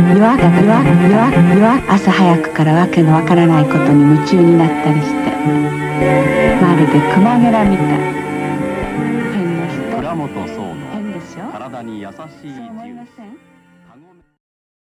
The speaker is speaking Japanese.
夜夜夜夜朝早くからわけのわからないことに夢中になったりして。まるで熊ゲラみたい。変な人倉本壮の変でしょ体に優しいそう思いません？